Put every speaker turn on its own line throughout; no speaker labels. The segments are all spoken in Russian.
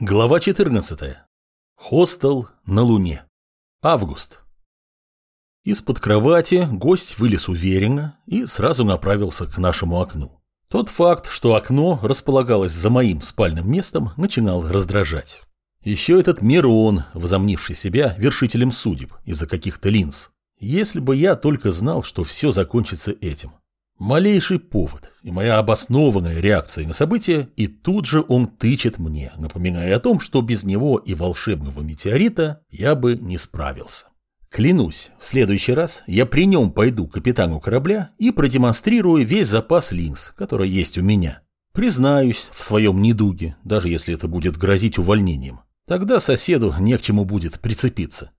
Глава 14. Хостел на Луне. Август. Из-под кровати гость вылез уверенно и сразу направился к нашему окну. Тот факт, что окно располагалось за моим спальным местом, начинал раздражать. Еще этот Мирон, возомнивший себя вершителем судеб из-за каких-то линз. Если бы я только знал, что все закончится этим. Малейший повод и моя обоснованная реакция на события, и тут же он тычет мне, напоминая о том, что без него и волшебного метеорита я бы не справился. Клянусь, в следующий раз я при нем пойду к капитану корабля и продемонстрирую весь запас линз, который есть у меня. Признаюсь в своем недуге, даже если это будет грозить увольнением. Тогда соседу не к чему будет прицепиться.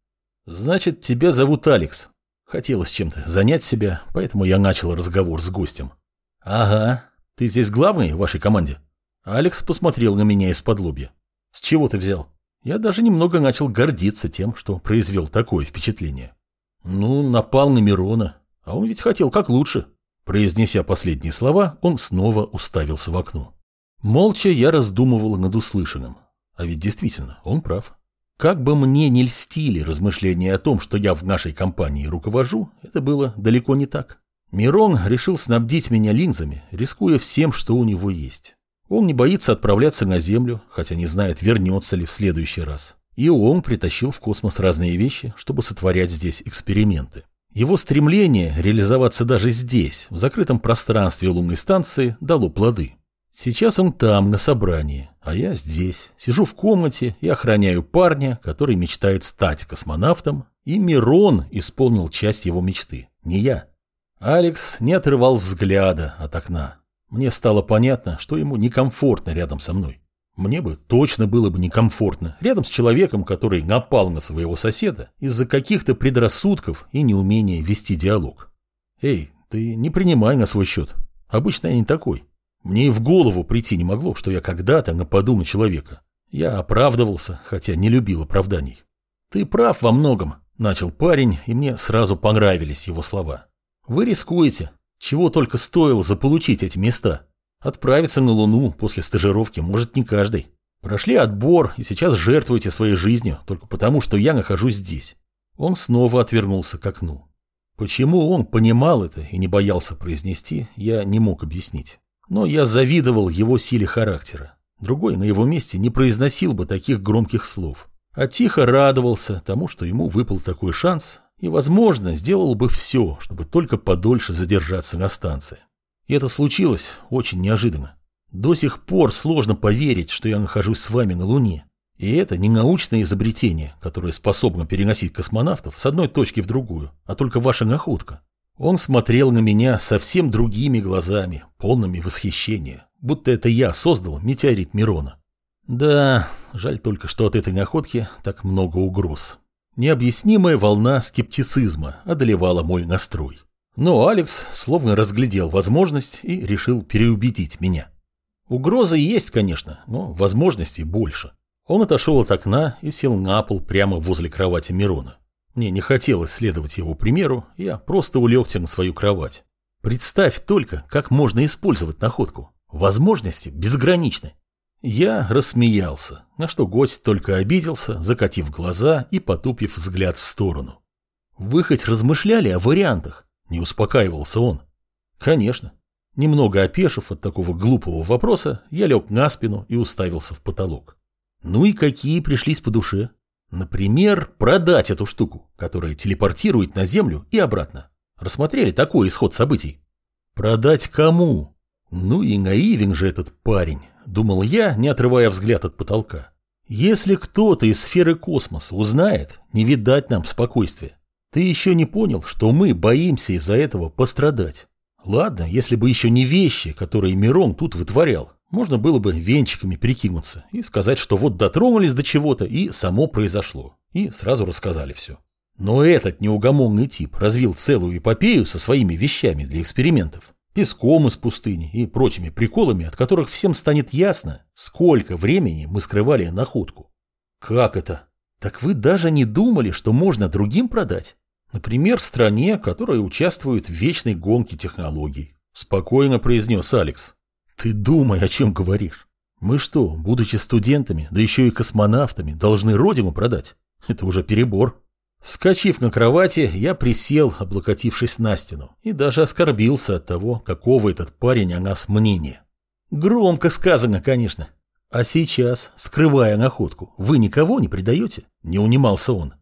Значит, тебя зовут Алекс, Хотелось чем-то занять себя, поэтому я начал разговор с гостем. «Ага, ты здесь главный в вашей команде?» Алекс посмотрел на меня из-под лобья. «С чего ты взял?» Я даже немного начал гордиться тем, что произвел такое впечатление. «Ну, напал на Мирона, а он ведь хотел как лучше». Произнеся последние слова, он снова уставился в окно. Молча я раздумывал над услышанным. А ведь действительно, он прав. Как бы мне не льстили размышления о том, что я в нашей компании руковожу, это было далеко не так. Мирон решил снабдить меня линзами, рискуя всем, что у него есть. Он не боится отправляться на Землю, хотя не знает, вернется ли в следующий раз. И он притащил в космос разные вещи, чтобы сотворять здесь эксперименты. Его стремление реализоваться даже здесь, в закрытом пространстве лунной станции, дало плоды. Сейчас он там, на собрании, а я здесь. Сижу в комнате и охраняю парня, который мечтает стать космонавтом, и Мирон исполнил часть его мечты, не я. Алекс не отрывал взгляда от окна. Мне стало понятно, что ему некомфортно рядом со мной. Мне бы точно было бы некомфортно рядом с человеком, который напал на своего соседа из-за каких-то предрассудков и неумения вести диалог. Эй, ты не принимай на свой счет. Обычно я не такой. Мне и в голову прийти не могло, что я когда-то нападу на человека. Я оправдывался, хотя не любил оправданий. «Ты прав во многом», – начал парень, и мне сразу понравились его слова. «Вы рискуете. Чего только стоило заполучить эти места. Отправиться на Луну после стажировки может не каждый. Прошли отбор и сейчас жертвуете своей жизнью только потому, что я нахожусь здесь». Он снова отвернулся к окну. Почему он понимал это и не боялся произнести, я не мог объяснить. Но я завидовал его силе характера. Другой на его месте не произносил бы таких громких слов. А тихо радовался тому, что ему выпал такой шанс, и, возможно, сделал бы все, чтобы только подольше задержаться на станции. И это случилось очень неожиданно. До сих пор сложно поверить, что я нахожусь с вами на Луне. И это не научное изобретение, которое способно переносить космонавтов с одной точки в другую, а только ваша находка. Он смотрел на меня совсем другими глазами, полными восхищения, будто это я создал метеорит Мирона. Да, жаль только, что от этой находки так много угроз. Необъяснимая волна скептицизма одолевала мой настрой. Но Алекс словно разглядел возможность и решил переубедить меня. Угрозы есть, конечно, но возможностей больше. Он отошел от окна и сел на пол прямо возле кровати Мирона. Мне не хотелось следовать его примеру, я просто улегся на свою кровать. Представь только, как можно использовать находку. Возможности безграничны. Я рассмеялся, на что гость только обиделся, закатив глаза и потупив взгляд в сторону. Вы хоть размышляли о вариантах? Не успокаивался он. Конечно. Немного опешив от такого глупого вопроса, я лег на спину и уставился в потолок. Ну и какие пришлись по душе? Например, продать эту штуку, которая телепортирует на Землю и обратно. Рассмотрели такой исход событий? Продать кому? Ну и наивен же этот парень, думал я, не отрывая взгляд от потолка. Если кто-то из сферы космоса узнает, не видать нам спокойствия. Ты еще не понял, что мы боимся из-за этого пострадать. Ладно, если бы еще не вещи, которые Мирон тут вытворял. Можно было бы венчиками прикинуться и сказать, что вот дотронулись до чего-то и само произошло. И сразу рассказали все. Но этот неугомонный тип развил целую эпопею со своими вещами для экспериментов. Песком из пустыни и прочими приколами, от которых всем станет ясно, сколько времени мы скрывали находку. Как это? Так вы даже не думали, что можно другим продать? Например, стране, которая участвует в вечной гонке технологий. Спокойно произнес Алекс. Ты думай, о чем говоришь. Мы что, будучи студентами, да еще и космонавтами, должны родину продать? Это уже перебор. Вскочив на кровати, я присел, облокотившись на стену, и даже оскорбился от того, какого этот парень о нас мнения. Громко сказано, конечно. А сейчас, скрывая находку, вы никого не предаете? Не унимался он.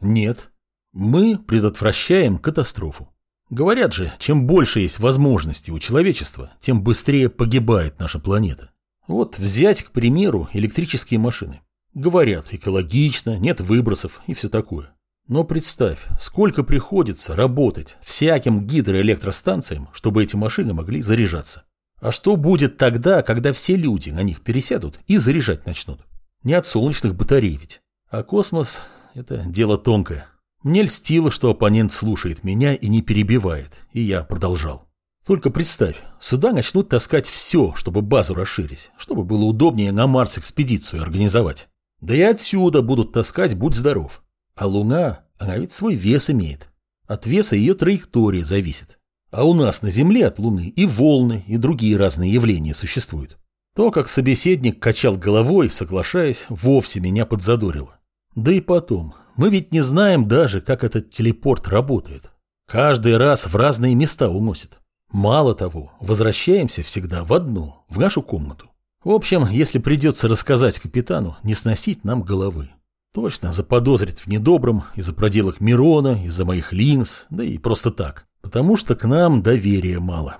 Нет. Мы предотвращаем катастрофу. Говорят же, чем больше есть возможностей у человечества, тем быстрее погибает наша планета. Вот взять, к примеру, электрические машины. Говорят, экологично, нет выбросов и все такое. Но представь, сколько приходится работать всяким гидроэлектростанциям, чтобы эти машины могли заряжаться. А что будет тогда, когда все люди на них пересядут и заряжать начнут? Не от солнечных батарей ведь. А космос – это дело тонкое. Мне льстило, что оппонент слушает меня и не перебивает, и я продолжал. Только представь, сюда начнут таскать все, чтобы базу расширить, чтобы было удобнее на Марс экспедицию организовать. Да и отсюда будут таскать «Будь здоров». А Луна, она ведь свой вес имеет. От веса ее траектории зависит. А у нас на Земле от Луны и волны, и другие разные явления существуют. То, как собеседник качал головой, соглашаясь, вовсе меня подзадорило. Да и потом, мы ведь не знаем даже, как этот телепорт работает. Каждый раз в разные места уносит. Мало того, возвращаемся всегда в одну, в нашу комнату. В общем, если придется рассказать капитану, не сносить нам головы. Точно заподозрит в недобром из-за проделок Мирона, из-за моих линз, да и просто так. Потому что к нам доверия мало.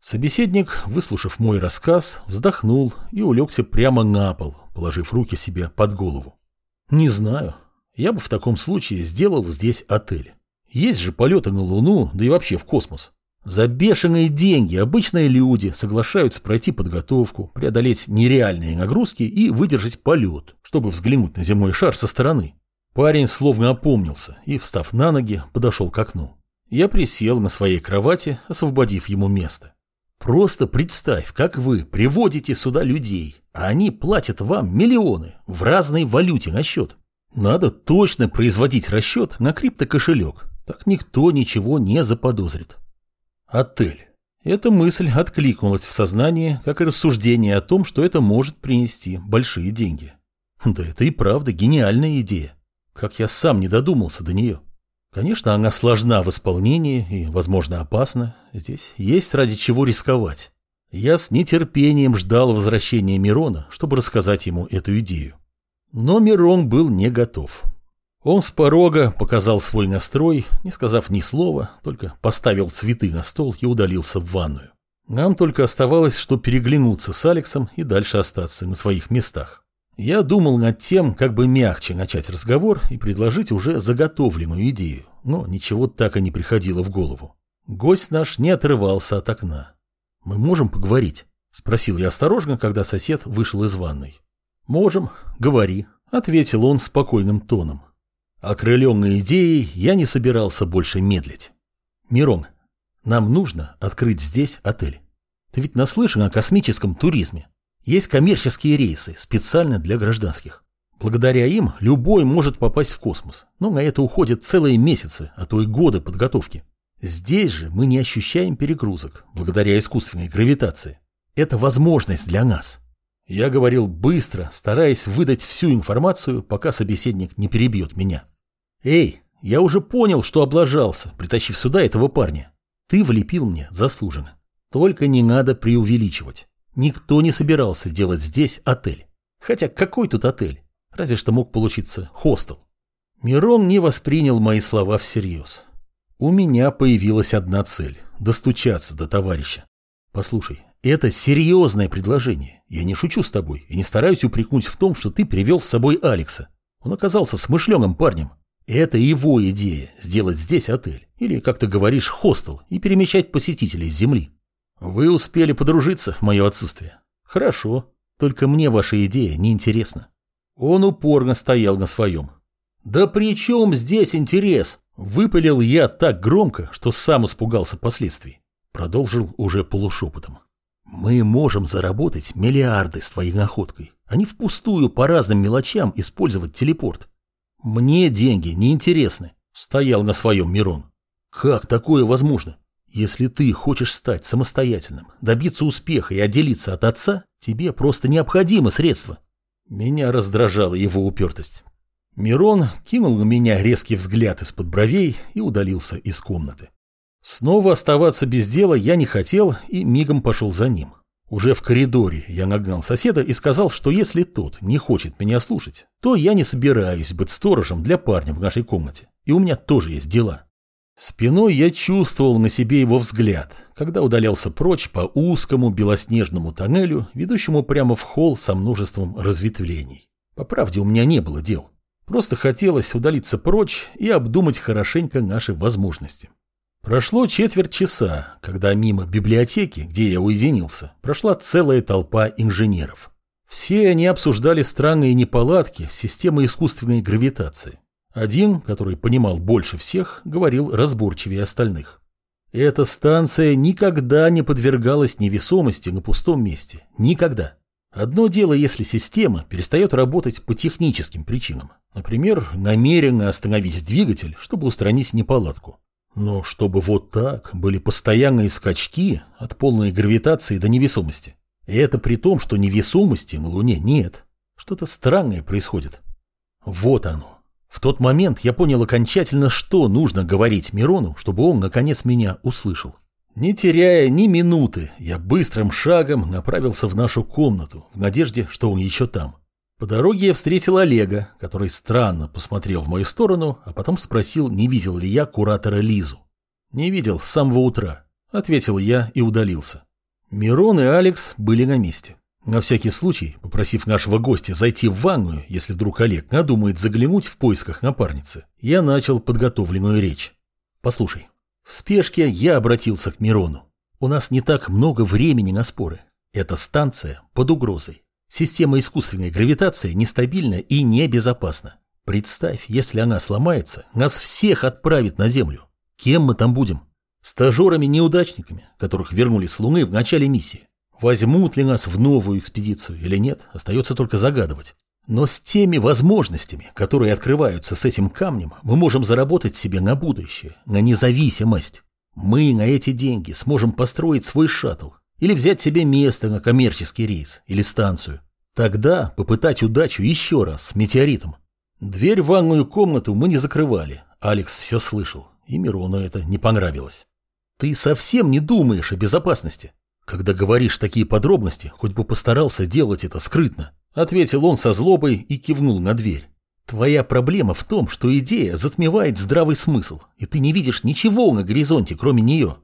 Собеседник, выслушав мой рассказ, вздохнул и улегся прямо на пол, положив руки себе под голову. Не знаю. Я бы в таком случае сделал здесь отель. Есть же полеты на Луну, да и вообще в космос. За бешеные деньги обычные люди соглашаются пройти подготовку, преодолеть нереальные нагрузки и выдержать полет, чтобы взглянуть на земной шар со стороны. Парень словно опомнился и, встав на ноги, подошел к окну. Я присел на своей кровати, освободив ему место. Просто представь, как вы приводите сюда людей, а они платят вам миллионы в разной валюте на счет. Надо точно производить расчет на криптокошелек, так никто ничего не заподозрит. Отель. Эта мысль откликнулась в сознании, как и рассуждение о том, что это может принести большие деньги. Да это и правда гениальная идея. Как я сам не додумался до нее. Конечно, она сложна в исполнении и, возможно, опасна. Здесь есть ради чего рисковать. Я с нетерпением ждал возвращения Мирона, чтобы рассказать ему эту идею. Но Мирон был не готов. Он с порога показал свой настрой, не сказав ни слова, только поставил цветы на стол и удалился в ванную. Нам только оставалось, что переглянуться с Алексом и дальше остаться на своих местах. Я думал над тем, как бы мягче начать разговор и предложить уже заготовленную идею, но ничего так и не приходило в голову. Гость наш не отрывался от окна. «Мы можем поговорить?» – спросил я осторожно, когда сосед вышел из ванной. «Можем, говори», – ответил он спокойным тоном. Окрыленной идеей я не собирался больше медлить. Мирон, нам нужно открыть здесь отель. Ты ведь наслышан о космическом туризме. Есть коммерческие рейсы специально для гражданских. Благодаря им любой может попасть в космос, но на это уходят целые месяцы, а то и годы подготовки. Здесь же мы не ощущаем перегрузок, благодаря искусственной гравитации. Это возможность для нас. Я говорил быстро, стараясь выдать всю информацию, пока собеседник не перебьет меня. «Эй, я уже понял, что облажался, притащив сюда этого парня. Ты влепил мне заслуженно. Только не надо преувеличивать. Никто не собирался делать здесь отель. Хотя какой тут отель? Разве что мог получиться хостел». Мирон не воспринял мои слова всерьез. У меня появилась одна цель – достучаться до товарища. Послушай, это серьезное предложение. Я не шучу с тобой и не стараюсь упрекнуть в том, что ты привел с собой Алекса. Он оказался смышленым парнем. Это его идея – сделать здесь отель. Или, как ты говоришь, хостел и перемещать посетителей с земли. Вы успели подружиться в мое отсутствие. Хорошо, только мне ваша идея не интересна. Он упорно стоял на своем. Да при чем здесь интерес? Выпалил я так громко, что сам испугался последствий. Продолжил уже полушепотом. Мы можем заработать миллиарды с твоей находкой, а не впустую по разным мелочам использовать телепорт. Мне деньги не интересны, стоял на своем Мирон. Как такое возможно? Если ты хочешь стать самостоятельным, добиться успеха и отделиться от отца, тебе просто необходимо средство. Меня раздражала его упертость. Мирон кинул на меня резкий взгляд из-под бровей и удалился из комнаты. Снова оставаться без дела я не хотел и мигом пошел за ним. Уже в коридоре я нагнал соседа и сказал, что если тот не хочет меня слушать, то я не собираюсь быть сторожем для парня в нашей комнате, и у меня тоже есть дела. Спиной я чувствовал на себе его взгляд, когда удалялся прочь по узкому белоснежному тоннелю, ведущему прямо в холл со множеством разветвлений. По правде, у меня не было дел. Просто хотелось удалиться прочь и обдумать хорошенько наши возможности. Прошло четверть часа, когда мимо библиотеки, где я уединился, прошла целая толпа инженеров. Все они обсуждали странные неполадки системы искусственной гравитации. Один, который понимал больше всех, говорил разборчивее остальных. Эта станция никогда не подвергалась невесомости на пустом месте. Никогда. Одно дело, если система перестает работать по техническим причинам. Например, намеренно остановить двигатель, чтобы устранить неполадку. Но чтобы вот так были постоянные скачки от полной гравитации до невесомости. И это при том, что невесомости на Луне нет. Что-то странное происходит. Вот оно. В тот момент я понял окончательно, что нужно говорить Мирону, чтобы он наконец меня услышал. Не теряя ни минуты, я быстрым шагом направился в нашу комнату, в надежде, что он еще там. По дороге я встретил Олега, который странно посмотрел в мою сторону, а потом спросил, не видел ли я куратора Лизу. «Не видел с самого утра», — ответил я и удалился. Мирон и Алекс были на месте. На всякий случай, попросив нашего гостя зайти в ванную, если вдруг Олег надумает заглянуть в поисках напарницы, я начал подготовленную речь. Послушай, в спешке я обратился к Мирону. У нас не так много времени на споры. Эта станция под угрозой. Система искусственной гравитации нестабильна и небезопасна. Представь, если она сломается, нас всех отправит на Землю. Кем мы там будем? Стажерами-неудачниками, которых вернули с Луны в начале миссии. Возьмут ли нас в новую экспедицию или нет, остается только загадывать. Но с теми возможностями, которые открываются с этим камнем, мы можем заработать себе на будущее, на независимость. Мы на эти деньги сможем построить свой шаттл или взять себе место на коммерческий рейс или станцию. Тогда попытать удачу еще раз с метеоритом. Дверь в ванную комнату мы не закрывали. Алекс все слышал, и Мирону это не понравилось. Ты совсем не думаешь о безопасности. Когда говоришь такие подробности, хоть бы постарался делать это скрытно, ответил он со злобой и кивнул на дверь. Твоя проблема в том, что идея затмевает здравый смысл, и ты не видишь ничего на горизонте, кроме нее.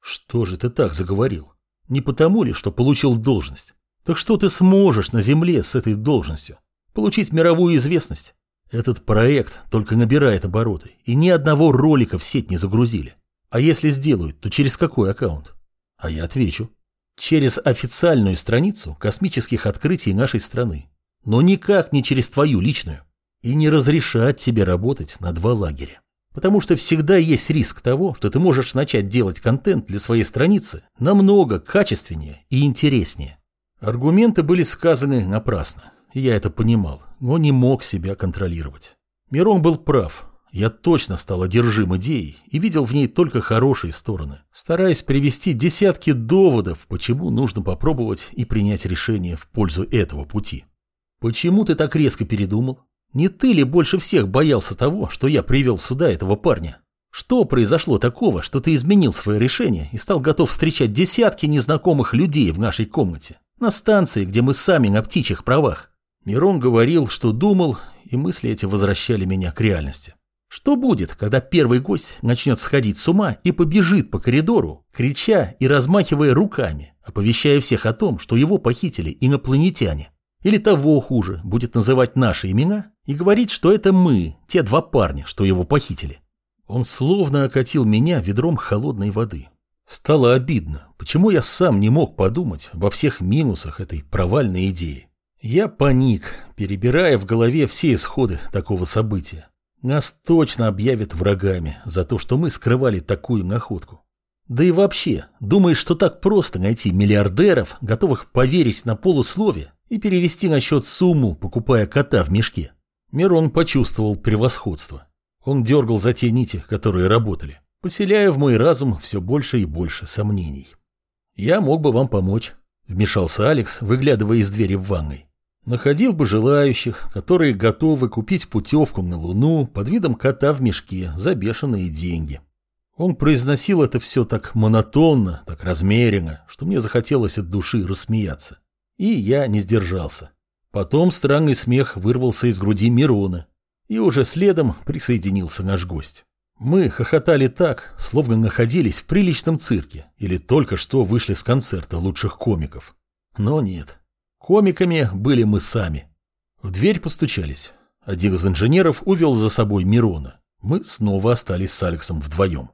Что же ты так заговорил? Не потому ли, что получил должность? Так что ты сможешь на земле с этой должностью? Получить мировую известность? Этот проект только набирает обороты, и ни одного ролика в сеть не загрузили. А если сделают, то через какой аккаунт? А я отвечу. Через официальную страницу космических открытий нашей страны. Но никак не через твою личную. И не разрешать тебе работать на два лагеря. Потому что всегда есть риск того, что ты можешь начать делать контент для своей страницы намного качественнее и интереснее. Аргументы были сказаны напрасно. Я это понимал, но не мог себя контролировать. Мирон был прав. Я точно стал одержим идеей и видел в ней только хорошие стороны, стараясь привести десятки доводов, почему нужно попробовать и принять решение в пользу этого пути. Почему ты так резко передумал? Не ты ли больше всех боялся того, что я привел сюда этого парня? Что произошло такого, что ты изменил свое решение и стал готов встречать десятки незнакомых людей в нашей комнате? На станции, где мы сами на птичьих правах. Мирон говорил, что думал, и мысли эти возвращали меня к реальности. Что будет, когда первый гость начнет сходить с ума и побежит по коридору, крича и размахивая руками, оповещая всех о том, что его похитили инопланетяне? Или того хуже, будет называть наши имена и говорить, что это мы, те два парня, что его похитили? Он словно окатил меня ведром холодной воды. Стало обидно, почему я сам не мог подумать обо всех минусах этой провальной идеи. Я паник, перебирая в голове все исходы такого события. Нас точно объявят врагами за то, что мы скрывали такую находку. Да и вообще, думаешь, что так просто найти миллиардеров, готовых поверить на полусловие и перевести на счет сумму, покупая кота в мешке? Мирон почувствовал превосходство. Он дергал за те нити, которые работали. поселяя в мой разум все больше и больше сомнений. «Я мог бы вам помочь», — вмешался Алекс, выглядывая из двери в ванной. Находил бы желающих, которые готовы купить путевку на Луну под видом кота в мешке за бешеные деньги. Он произносил это все так монотонно, так размеренно, что мне захотелось от души рассмеяться. И я не сдержался. Потом странный смех вырвался из груди Мирона, и уже следом присоединился наш гость. Мы хохотали так, словно находились в приличном цирке или только что вышли с концерта лучших комиков. Но нет. Комиками были мы сами. В дверь постучались. Один из инженеров увел за собой Мирона. Мы снова остались с Алексом вдвоем.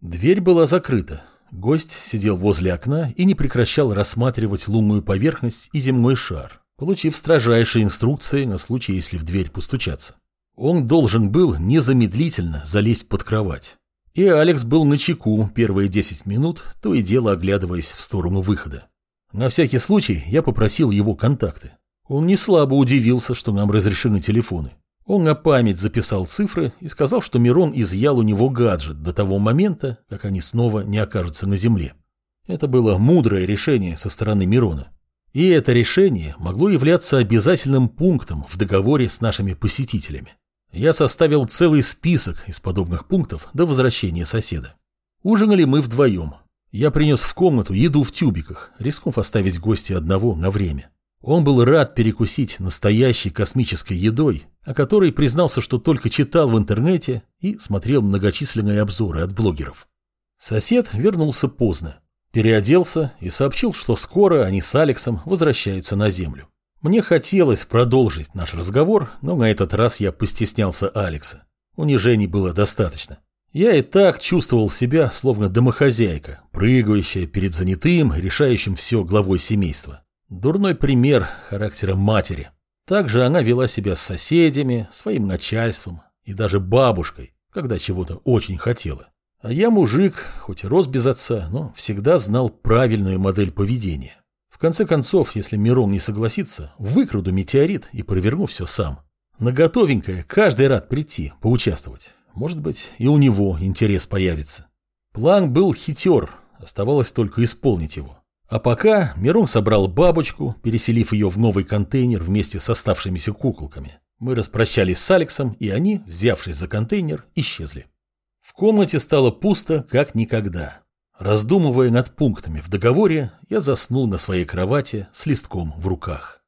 Дверь была закрыта. Гость сидел возле окна и не прекращал рассматривать лунную поверхность и земной шар, получив строжайшие инструкции на случай, если в дверь постучаться. Он должен был незамедлительно залезть под кровать. И Алекс был на чеку первые 10 минут, то и дело оглядываясь в сторону выхода. На всякий случай я попросил его контакты. Он не слабо удивился, что нам разрешены телефоны. Он на память записал цифры и сказал, что Мирон изъял у него гаджет до того момента, как они снова не окажутся на земле. Это было мудрое решение со стороны Мирона. И это решение могло являться обязательным пунктом в договоре с нашими посетителями. Я составил целый список из подобных пунктов до возвращения соседа. Ужинали мы вдвоем. Я принес в комнату еду в тюбиках, рискнув оставить гостя одного на время. Он был рад перекусить настоящей космической едой, о которой признался, что только читал в интернете и смотрел многочисленные обзоры от блогеров. Сосед вернулся поздно, переоделся и сообщил, что скоро они с Алексом возвращаются на Землю. Мне хотелось продолжить наш разговор, но на этот раз я постеснялся Алекса. Унижений было достаточно. Я и так чувствовал себя словно домохозяйка, прыгающая перед занятым, решающим все главой семейства. Дурной пример характера матери. Также она вела себя с соседями, своим начальством и даже бабушкой, когда чего-то очень хотела. А я мужик, хоть и рос без отца, но всегда знал правильную модель поведения. В конце концов, если Мирон не согласится, выкраду метеорит и проверну все сам. На готовенькое каждый рад прийти, поучаствовать. Может быть, и у него интерес появится. План был хитер, оставалось только исполнить его. А пока Мирон собрал бабочку, переселив ее в новый контейнер вместе с оставшимися куколками. Мы распрощались с Алексом, и они, взявшись за контейнер, исчезли. В комнате стало пусто, как никогда. Раздумывая над пунктами в договоре, я заснул на своей кровати с листком в руках.